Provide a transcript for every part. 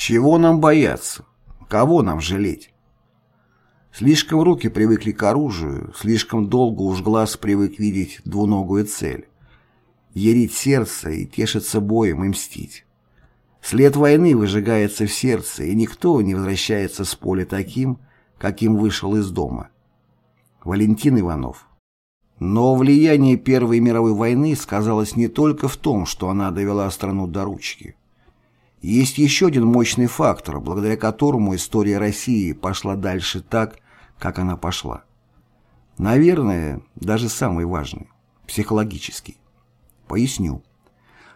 Чего нам бояться? Кого нам жалеть? Слишком руки привыкли к оружию, слишком долго уж глаз привык видеть двуногую цель. Ерить сердце и тешиться боем и мстить. След войны выжигается в сердце, и никто не возвращается с поля таким, каким вышел из дома. Валентин Иванов Но влияние Первой мировой войны сказалось не только в том, что она довела страну до ручки. Есть еще один мощный фактор, благодаря которому история России пошла дальше так, как она пошла. Наверное, даже самый важный – психологический. Поясню.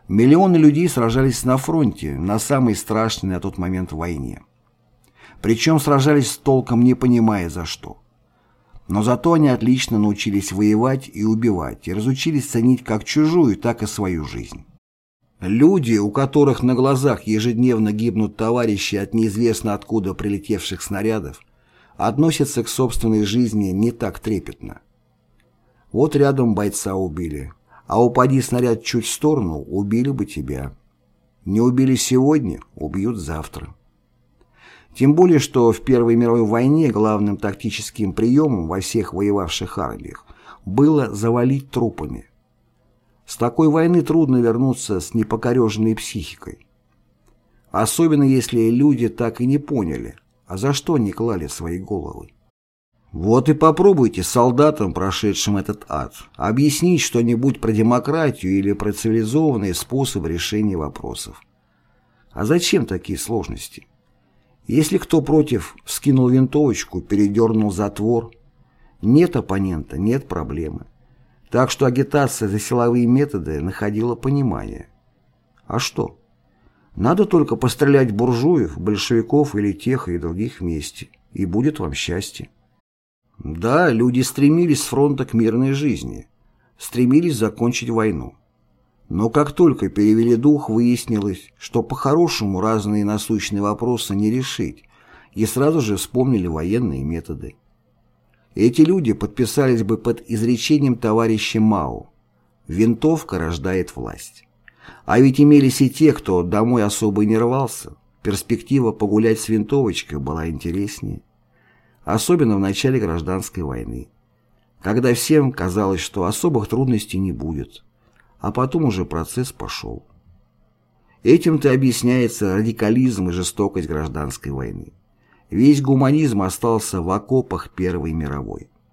Миллионы людей сражались на фронте, на самой страшной на тот момент войне. Причем сражались с толком не понимая за что. Но зато они отлично научились воевать и убивать, и разучились ценить как чужую, так и свою жизнь. Люди, у которых на глазах ежедневно гибнут товарищи от неизвестно откуда прилетевших снарядов, относятся к собственной жизни не так трепетно. Вот рядом бойца убили, а упади снаряд чуть в сторону, убили бы тебя. Не убили сегодня, убьют завтра. Тем более, что в Первой мировой войне главным тактическим приемом во всех воевавших армиях было завалить трупами – с такой войны трудно вернуться с непокореженной психикой. Особенно если люди так и не поняли, а за что они клали свои головы. Вот и попробуйте солдатам, прошедшим этот ад, объяснить что-нибудь про демократию или про цивилизованные способы решения вопросов. А зачем такие сложности? Если кто против скинул винтовочку, передернул затвор, нет оппонента, нет проблемы. Так что агитация за силовые методы находила понимание. А что? Надо только пострелять буржуев, большевиков или тех и других вместе, и будет вам счастье. Да, люди стремились с фронта к мирной жизни, стремились закончить войну. Но как только перевели дух, выяснилось, что по-хорошему разные насущные вопросы не решить, и сразу же вспомнили военные методы. Эти люди подписались бы под изречением товарища Мао «Винтовка рождает власть». А ведь имелись и те, кто домой особо не рвался. Перспектива погулять с винтовочкой была интереснее. Особенно в начале гражданской войны. Когда всем казалось, что особых трудностей не будет. А потом уже процесс пошел. Этим-то объясняется радикализм и жестокость гражданской войны. Весь гуманизм остался в окопах Первой мировой.